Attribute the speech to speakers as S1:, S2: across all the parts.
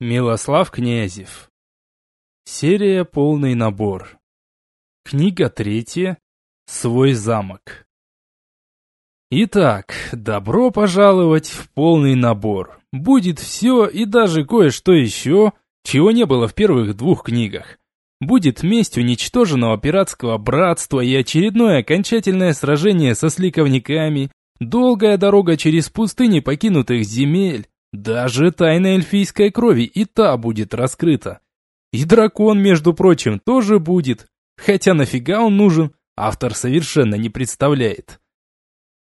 S1: Милослав Князев. Серия «Полный набор». Книга третья. Свой замок. Итак, добро пожаловать в полный набор. Будет все и даже кое-что еще, чего не было в первых двух книгах. Будет месть уничтоженного пиратского братства и очередное окончательное сражение со сликовниками, долгая дорога через пустыни покинутых земель, даже тайна эльфийской крови и та будет раскрыта. И дракон, между прочим, тоже будет. Хотя нафига он нужен, автор совершенно не представляет.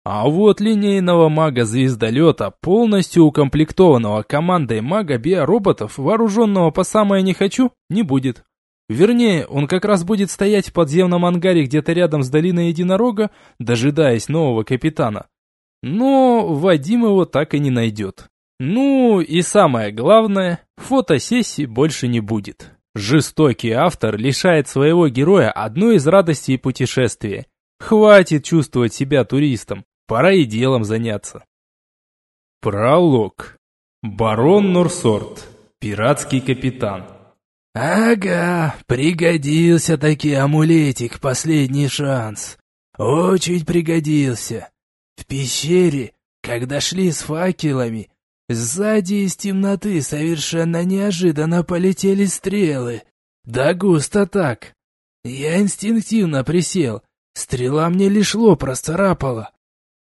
S1: А вот линейного мага-звездолета, полностью укомплектованного командой мага-биороботов, вооруженного по самое не хочу, не будет. Вернее, он как раз будет стоять в подземном ангаре где-то рядом с долиной Единорога, дожидаясь нового капитана. Но Вадим его так и не найдет. Ну и самое главное, фотосессий больше не будет. Жестокий автор лишает своего героя одной из радостей путешествия. Хватит чувствовать себя туристом, пора и делом заняться. Пролог. Барон Норсорт, пиратский капитан.
S2: «Ага, пригодился таки амулетик, последний шанс. Очень пригодился. В пещере, когда шли с факелами, Сзади из темноты совершенно неожиданно полетели стрелы. Да густо так. Я инстинктивно присел. Стрела мне лишь лоб расцарапала.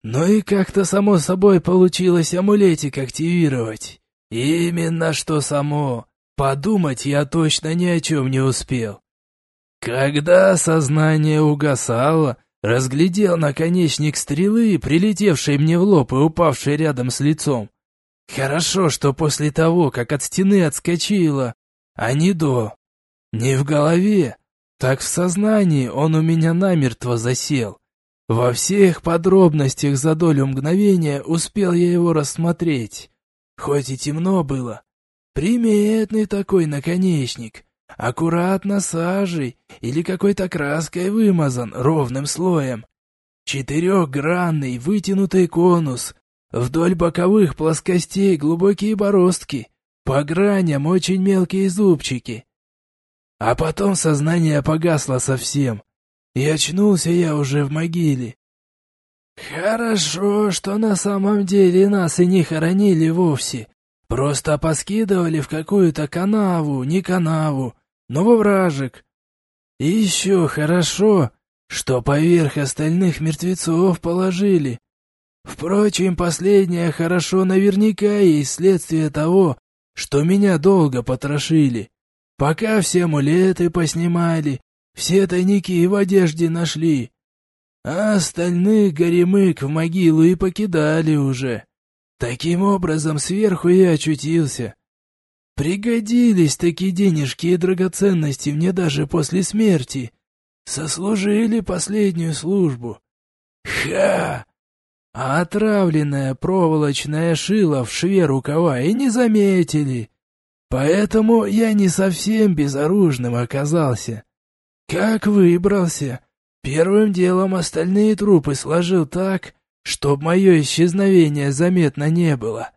S2: Ну и как-то само собой получилось амулетик активировать. Именно что само. Подумать я точно ни о чем не успел. Когда сознание угасало, разглядел наконечник стрелы, прилетевшей мне в лоб и упавшей рядом с лицом. Хорошо, что после того, как от стены отскочила, а не до. Не в голове, так в сознании он у меня намертво засел. Во всех подробностях за долю мгновения успел я его рассмотреть. Хоть и темно было. Приметный такой наконечник. Аккуратно сажей или какой-то краской вымазан ровным слоем. Четырехгранный вытянутый конус Вдоль боковых плоскостей глубокие бороздки, по граням очень мелкие зубчики. А потом сознание погасло совсем, и очнулся я уже в могиле. Хорошо, что на самом деле нас и не хоронили вовсе. Просто поскидывали в какую-то канаву, не канаву, но во вражек. И еще хорошо, что поверх остальных мертвецов положили. Впрочем, последнее хорошо наверняка есть следствие того, что меня долго потрошили. Пока все амулеты поснимали, все тайники в одежде нашли. А остальных горемык в могилу и покидали уже. Таким образом, сверху я очутился. Пригодились такие денежки и драгоценности мне даже после смерти. Сослужили последнюю службу. Ха! А отравленное проволочное шило в шве рукава и не заметили. Поэтому я не совсем безоружным оказался. Как выбрался, первым делом остальные трупы сложил так, чтоб мое исчезновение заметно не было.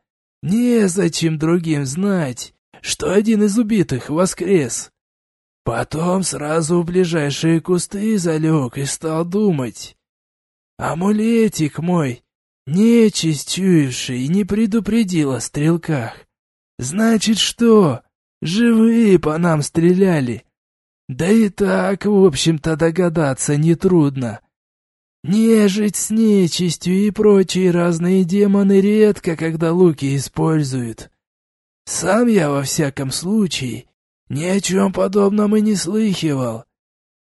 S2: Незачем другим знать, что один из убитых воскрес. Потом сразу в ближайшие кусты залег и стал думать. Амулетик мой Нечисть чуявший не предупредил о стрелках. Значит что? Живые по нам стреляли. Да и так, в общем-то, догадаться нетрудно. Нежить с нечистью и прочие разные демоны редко, когда луки используют. Сам я, во всяком случае, ни о чем подобном и не слыхивал.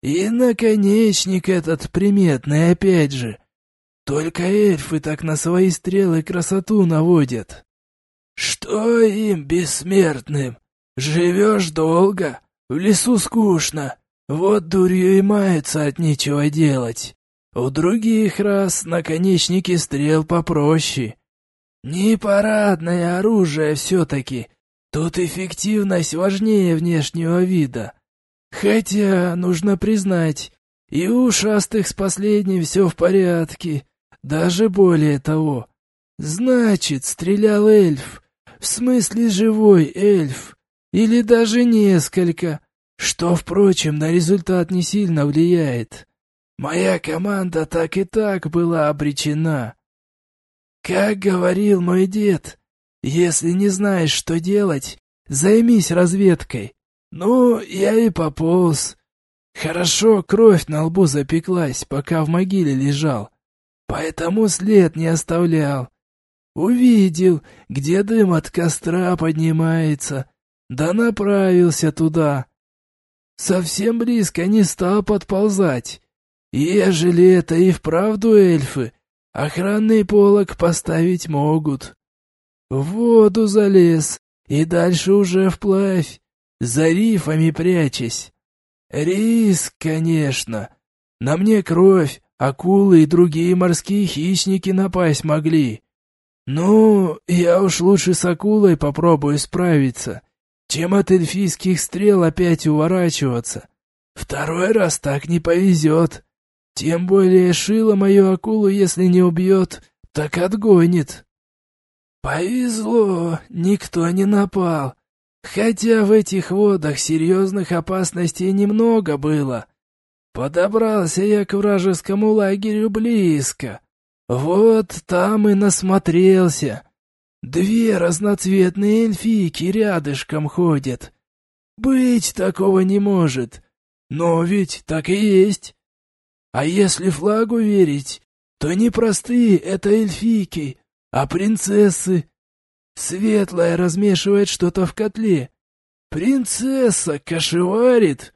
S2: И наконечник этот приметный опять же — только эльфы так на свои стрелы красоту наводят. Что им, бессмертным? Живешь долго, в лесу скучно, вот дурью и мается от нечего делать. У других раз наконечники стрел попроще. Не парадное оружие все-таки, тут эффективность важнее внешнего вида. Хотя, нужно признать, и у ушастых с последним все в порядке. Даже более того. Значит, стрелял эльф. В смысле живой эльф. Или даже несколько, что, впрочем, на результат не сильно влияет. Моя команда так и так была обречена. Как говорил мой дед, если не знаешь, что делать, займись разведкой. Ну, я и пополз. Хорошо, кровь на лбу запеклась, пока в могиле лежал. Поэтому след не оставлял. Увидел, где дым от костра поднимается, да направился туда. Совсем близко не стал подползать. Ежели это и вправду эльфы, охранный полог поставить могут. В воду залез и дальше уже вплавь, за рифами прячась. Риск, конечно. На мне кровь, акулы и другие морские хищники напасть могли. Ну, я уж лучше с акулой попробую справиться, чем от эльфийских стрел опять уворачиваться. Второй раз так не повезет. Тем более шило мою акулу, если не убьет, так отгонит. Повезло, никто не напал. Хотя в этих водах серьезных опасностей немного было. Подобрался я к вражескому лагерю близко. Вот там и насмотрелся. Две разноцветные эльфийки рядышком ходят. Быть такого не может. Но ведь так и есть. А если флагу верить, то не простые это эльфийки, а принцессы. Светлая размешивает что-то в котле. Принцесса кошеварит.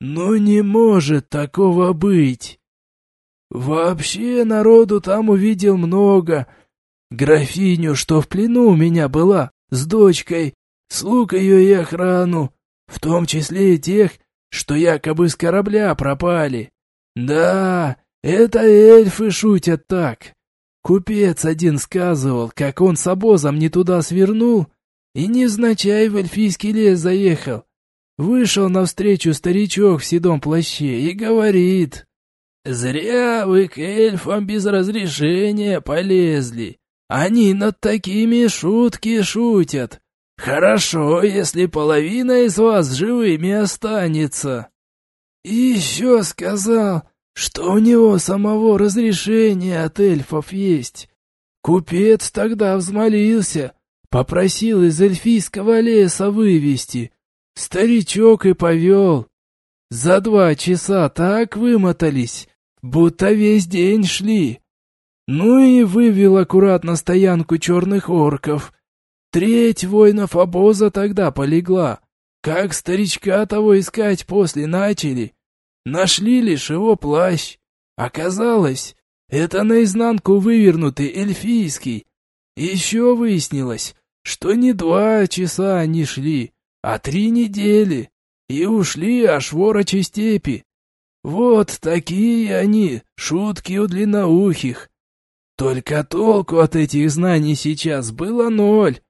S2: Но не может такого быть. Вообще народу там увидел много. Графиню, что в плену у меня была, с дочкой, слуг ее и охрану, в том числе и тех, что якобы с корабля пропали. Да, это эльфы шутят так. Купец один сказывал, как он с обозом не туда свернул и невзначай в эльфийский лес заехал. Вышел навстречу старичок в седом плаще и говорит, «Зря вы к эльфам без разрешения полезли. Они над такими шутки шутят. Хорошо, если половина из вас живыми останется». И еще сказал, что у него самого разрешение от эльфов есть. Купец тогда взмолился, попросил из эльфийского леса вывести. Старичок и повел. За два часа так вымотались, будто весь день шли. Ну и вывел аккуратно стоянку черных орков. Треть воинов обоза тогда полегла. Как старичка того искать после начали, Нашли лишь его плащ. Оказалось, это наизнанку вывернутый эльфийский. Еще выяснилось, что не два часа они шли, а три недели, и ушли аж ворочи степи. Вот такие они, шутки у длинноухих. Только толку от этих знаний сейчас было ноль.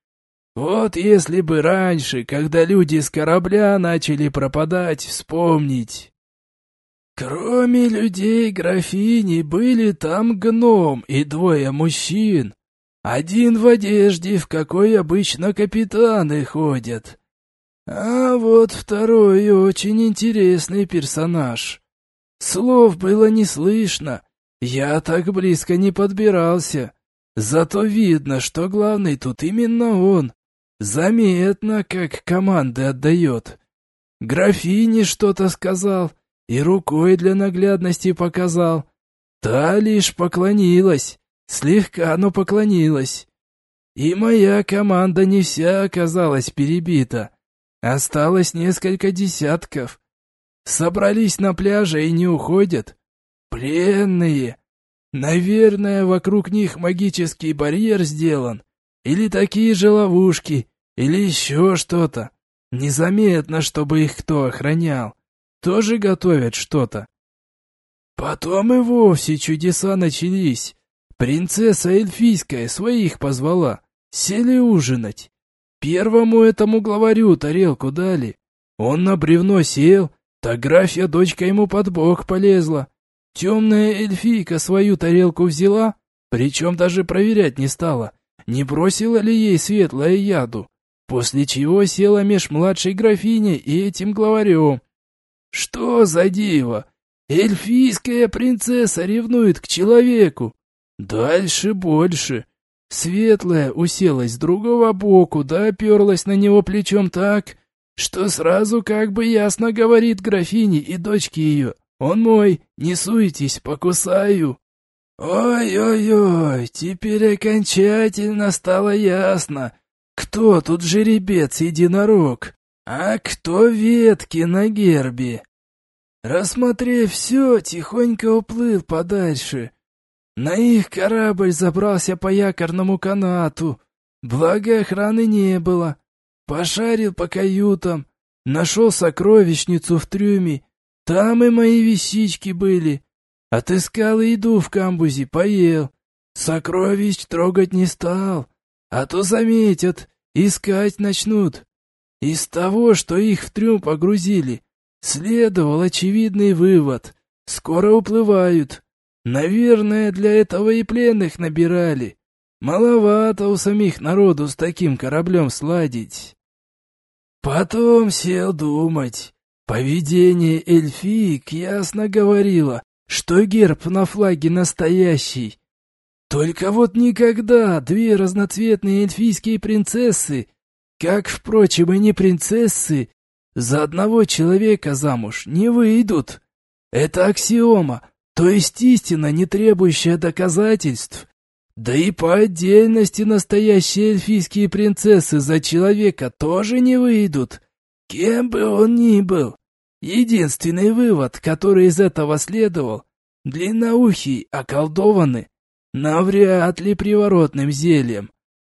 S2: Вот если бы раньше, когда люди с корабля начали пропадать, вспомнить. Кроме людей графини были там гном и двое мужчин. Один в одежде, в какой обычно капитаны ходят. А вот второй очень интересный персонаж. Слов было не слышно, я так близко не подбирался. Зато видно, что главный тут именно он. Заметно, как команды отдает. Графине что-то сказал, и рукой для наглядности показал. Та лишь поклонилась, слегка, но поклонилась. И моя команда не вся оказалась перебита. Осталось несколько десятков. Собрались на пляже и не уходят. Пленные. Наверное, вокруг них магический барьер сделан. Или такие же ловушки, или еще что-то. Незаметно, чтобы их кто охранял тоже готовят что-то. Потом и вовсе чудеса начались. Принцесса эльфийская своих позвала. Сели ужинать. Первому этому главарю тарелку дали. Он на бревно сел, так графья дочка ему под бок полезла. Темная эльфийка свою тарелку взяла, причем даже проверять не стала, не бросила ли ей светлое яду. после чего села меж младшей графиней и этим главарем. Что за диво? Эльфийская принцесса ревнует к человеку. Дальше больше. Светлая уселась с другого боку, да оперлась на него плечом так, что сразу как бы ясно говорит графине и дочке ее. «Он мой, не суетесь, покусаю». Ой-ой-ой, теперь окончательно стало ясно, кто тут жеребец-единорог, а кто ветки на гербе. Рассмотрев все, тихонько уплыл подальше. На их корабль забрался по якорному канату, благо охраны не было. Пошарил по каютам, нашел сокровищницу в трюме, там и мои вещички были. Отыскал еду в камбузе, поел. Сокровищ трогать не стал, а то заметят, искать начнут. Из того, что их в трюм погрузили, следовал очевидный вывод. Скоро уплывают. Наверное, для этого и пленных набирали. Маловато у самих народу с таким кораблем сладить. Потом сел думать. Поведение эльфиек ясно говорило, что герб на флаге настоящий. Только вот никогда две разноцветные эльфийские принцессы, как, впрочем, и не принцессы, за одного человека замуж не выйдут. Это аксиома, то есть истина, не требующая доказательств. Да и по отдельности настоящие эльфийские принцессы за человека тоже не выйдут, кем бы он ни был. Единственный вывод, который из этого следовал, длинноухий околдованы, навряд ли приворотным зельем.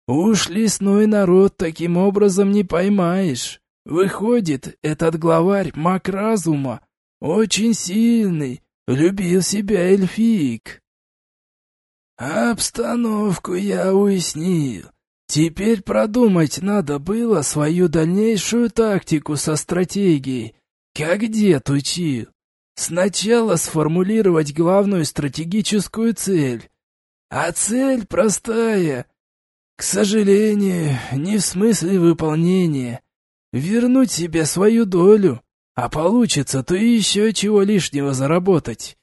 S2: Уж лесной народ таким образом не поймаешь. Выходит, этот главарь маг разума, очень сильный, любил себя эльфик. Обстановку я уяснил. Теперь продумать надо было свою дальнейшую тактику со стратегией, как дед учил. Сначала сформулировать главную стратегическую цель. А цель простая. К сожалению, не в смысле выполнения. Вернуть себе свою долю, а получится то еще чего лишнего заработать.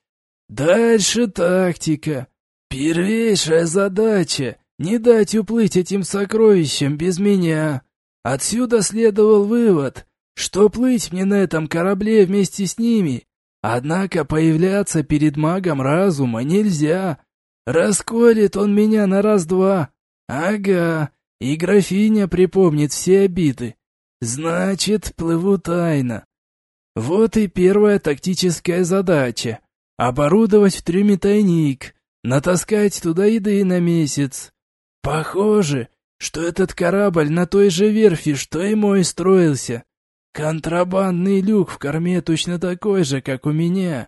S2: Дальше тактика. Первейшая задача — не дать уплыть этим сокровищам без меня. Отсюда следовал вывод — что плыть мне на этом корабле вместе с ними. Однако появляться перед магом разума нельзя. Расколет он меня на раз-два. Ага, и графиня припомнит все обиды. Значит, плыву тайно. Вот и первая тактическая задача. Оборудовать в трюме тайник, натаскать туда еды на месяц. Похоже, что этот корабль на той же верфи, что и мой строился. Контрабандный люк в корме точно такой же, как у меня.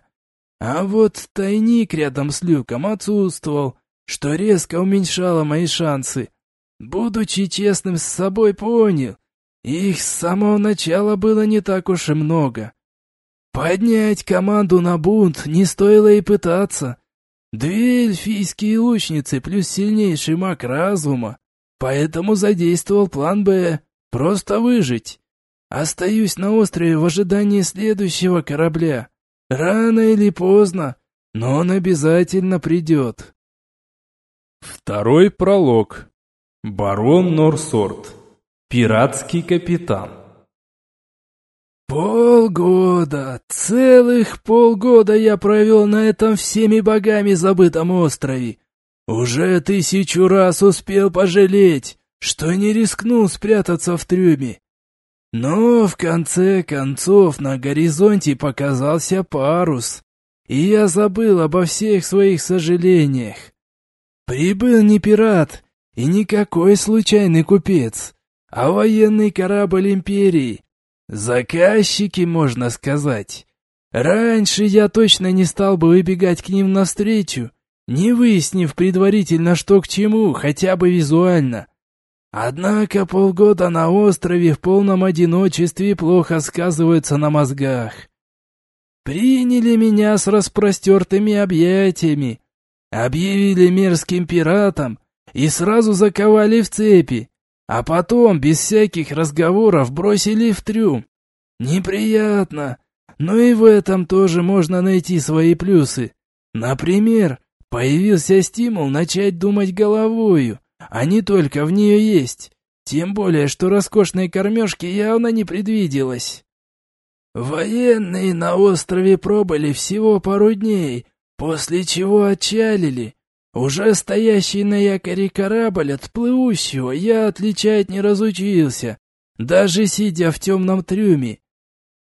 S2: А вот тайник рядом с люком отсутствовал, что резко уменьшало мои шансы. Будучи честным с собой, понял, их с самого начала было не так уж и много. Поднять команду на бунт не стоило и пытаться. Две эльфийские лучницы плюс сильнейший маг разума. Поэтому задействовал план «Б» — просто выжить. Остаюсь на острове в ожидании следующего корабля. Рано или поздно, но он обязательно придет.
S1: Второй пролог. Барон Норсорт. Пиратский капитан.
S2: Полгода, целых полгода я провел на этом всеми богами забытом острове. Уже тысячу раз успел пожалеть, что не рискнул спрятаться в трюме. Но в конце концов на горизонте показался парус, и я забыл обо всех своих сожалениях. Прибыл не пират и никакой случайный купец, а военный корабль империи. Заказчики, можно сказать. Раньше я точно не стал бы выбегать к ним навстречу, не выяснив предварительно, что к чему, хотя бы визуально. Однако полгода на острове в полном одиночестве плохо сказываются на мозгах. Приняли меня с распростертыми объятиями, объявили мерзким пиратом и сразу заковали в цепи. А потом без всяких разговоров бросили в трюм. Неприятно, но и в этом тоже можно найти свои плюсы. Например, появился стимул начать думать головою, а не только в нее есть. Тем более, что роскошной кормежки явно не предвиделось. Военные на острове пробыли всего пару дней, после чего отчалили. Уже стоящий на якоре корабль от плывущего я отличать не разучился, даже сидя в темном трюме.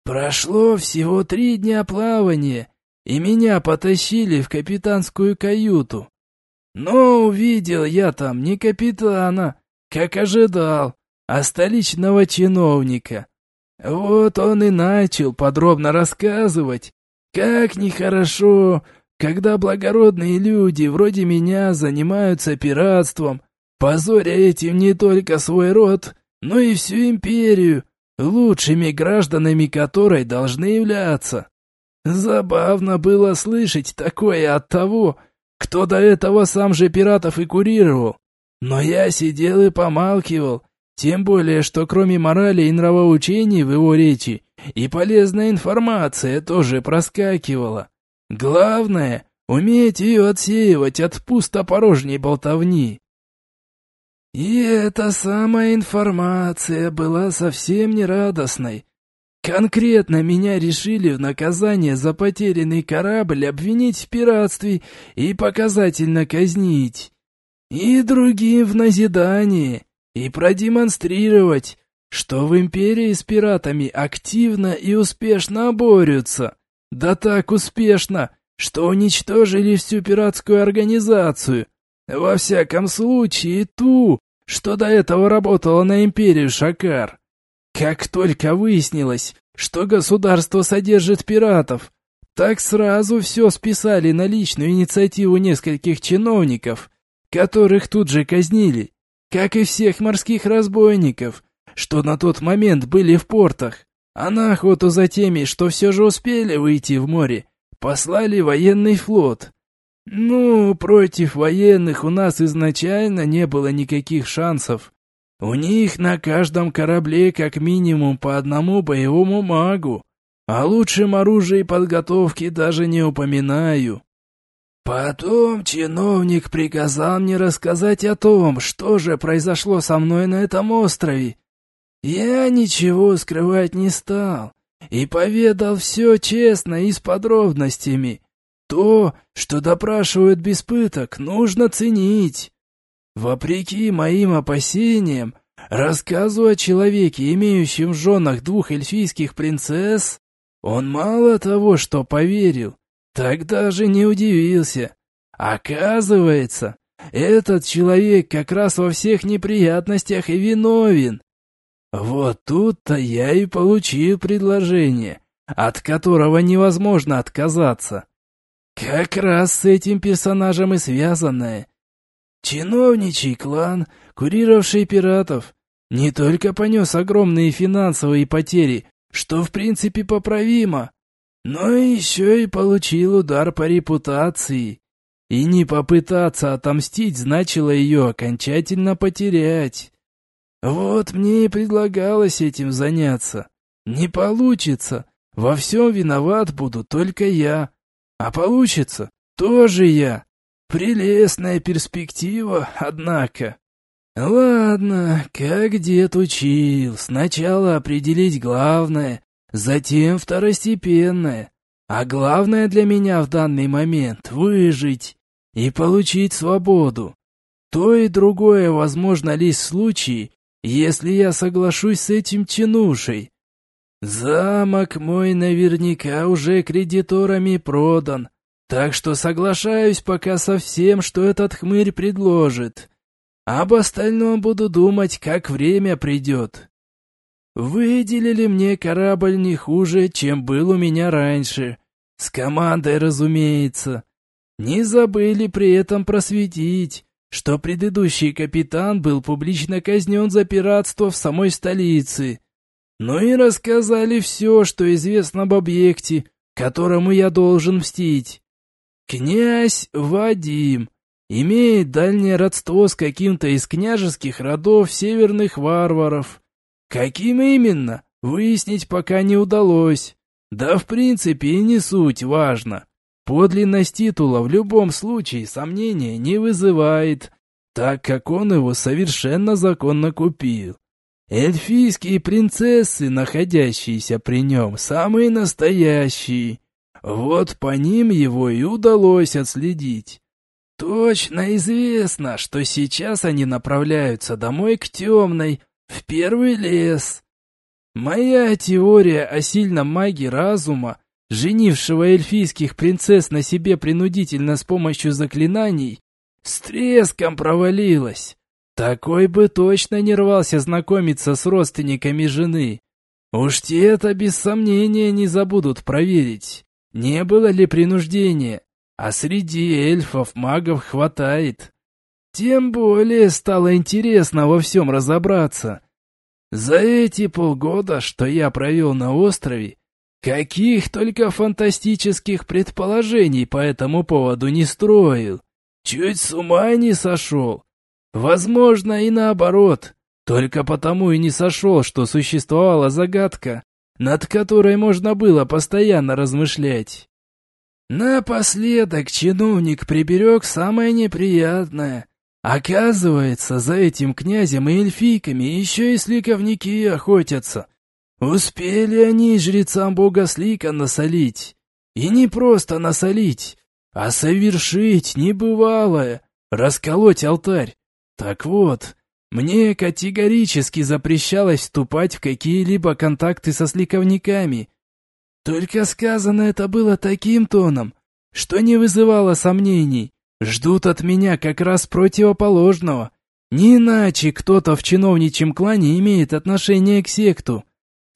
S2: Прошло всего три дня плавания, и меня потащили в капитанскую каюту. Но увидел я там не капитана, как ожидал, а столичного чиновника. Вот он и начал подробно рассказывать, как нехорошо, когда благородные люди вроде меня занимаются пиратством, позоря этим не только свой род, но и всю империю, лучшими гражданами которой должны являться. Забавно было слышать такое от того, кто до этого сам же пиратов и курировал. Но я сидел и помалкивал, тем более, что кроме морали и нравоучений в его речи, и полезная информация тоже проскакивала. Главное — уметь ее отсеивать от пустопорожней болтовни. И эта самая информация была совсем не радостной. Конкретно меня решили в наказание за потерянный корабль обвинить в пиратстве и показательно казнить. И другим в назидание, и продемонстрировать, что в империи с пиратами активно и успешно борются. Да так успешно, что уничтожили всю пиратскую организацию. Во всяком случае, ту, что до этого работала на империю Шакар. Как только выяснилось, что государство содержит пиратов, так сразу все списали на личную инициативу нескольких чиновников, которых тут же казнили, как и всех морских разбойников, что на тот момент были в портах. А на охоту за теми, что все же успели выйти в море, послали военный флот. Ну, против военных у нас изначально не было никаких шансов. У них на каждом корабле как минимум по одному боевому магу. а лучшем оружии и подготовке даже не упоминаю. Потом чиновник приказал мне рассказать о том, что же произошло со мной на этом острове, я ничего скрывать не стал и поведал все честно и с подробностями. То, что допрашивают без пыток, нужно ценить. Вопреки моим опасениям, рассказу о человеке, имеющем в женах двух эльфийских принцесс, он мало того, что поверил, так даже не удивился. Оказывается, этот человек как раз во всех неприятностях и виновен. Вот тут-то я и получил предложение, от которого невозможно отказаться. Как раз с этим персонажем и связанное. Чиновничий клан, курировавший пиратов, не только понес огромные финансовые потери, что в принципе поправимо, но еще и получил удар по репутации. И не попытаться отомстить значило ее окончательно потерять. Вот мне и предлагалось этим заняться. Не получится. Во всем виноват буду только я. А получится тоже я. Прелестная перспектива, однако. Ладно, как дед учил, сначала определить главное, затем второстепенное. А главное для меня в данный момент — выжить и получить свободу. То и другое возможно лишь в случае, если я соглашусь с этим чинушей. Замок мой наверняка уже кредиторами продан, так что соглашаюсь пока со всем, что этот хмырь предложит. Об остальном буду думать, как время придет. Выделили мне корабль не хуже, чем был у меня раньше. С командой, разумеется. Не забыли при этом просветить, что предыдущий капитан был публично казнен за пиратство в самой столице. Ну и рассказали все, что известно об объекте, которому я должен мстить. Князь Вадим, имеет дальнее родство с каким-то из княжеских родов северных варваров. Каким именно, выяснить пока не удалось. Да в принципе и не суть важно. Подлинность титула в любом случае сомнения не вызывает, так как он его совершенно законно купил. Эльфийские принцессы, находящиеся при нем, самые настоящие. Вот по ним его и удалось отследить. Точно известно, что сейчас они направляются домой к темной, в первый лес. Моя теория о сильном маге разума, женившего эльфийских принцесс на себе принудительно с помощью заклинаний, с треском провалилась. Такой бы точно не рвался знакомиться с родственниками жены. Уж те это без сомнения не забудут проверить, не было ли принуждения, а среди эльфов магов хватает. Тем более стало интересно во всем разобраться. За эти полгода, что я провел на острове, каких только фантастических предположений по этому поводу не строил. Чуть с ума не сошел. Возможно, и наоборот. Только потому и не сошел, что существовала загадка, над которой можно было постоянно размышлять. Напоследок чиновник приберег самое неприятное. Оказывается, за этим князем и эльфийками еще и сликовники охотятся. Успели они жрецам бога Слика насолить. И не просто насолить, а совершить небывалое, расколоть алтарь. Так вот, мне категорически запрещалось вступать в какие-либо контакты со сликовниками. Только сказано это было таким тоном, что не вызывало сомнений. Ждут от меня как раз противоположного. Не иначе кто-то в чиновничьем клане имеет отношение к секту.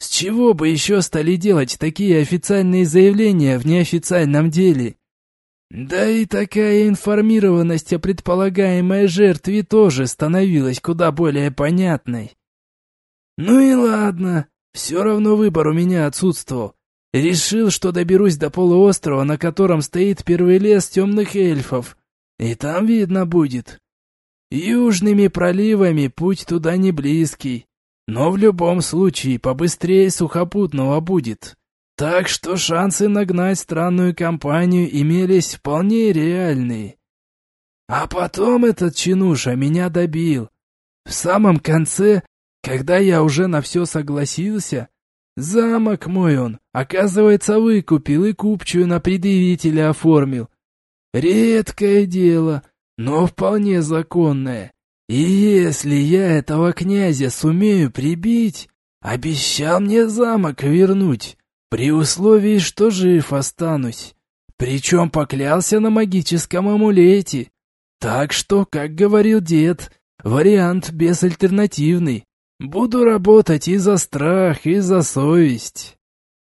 S2: С чего бы еще стали делать такие официальные заявления в неофициальном деле? Да и такая информированность о предполагаемой жертве тоже становилась куда более понятной. Ну и ладно, все равно выбор у меня отсутствовал. Решил, что доберусь до полуострова, на котором стоит первый лес темных эльфов, и там видно будет. Южными проливами путь туда не близкий, но в любом случае побыстрее сухопутного будет. Так что шансы нагнать странную компанию имелись вполне реальные. А потом этот чинуша меня добил. В самом конце, когда я уже на все согласился, замок мой он, оказывается, выкупил и купчую на предъявителя оформил. Редкое дело, но вполне законное. И если я этого князя сумею прибить, обещал мне замок вернуть. При условии, что жив останусь. Причем поклялся на магическом амулете. Так что, как говорил дед, вариант безальтернативный. Буду работать и за страх, и за совесть.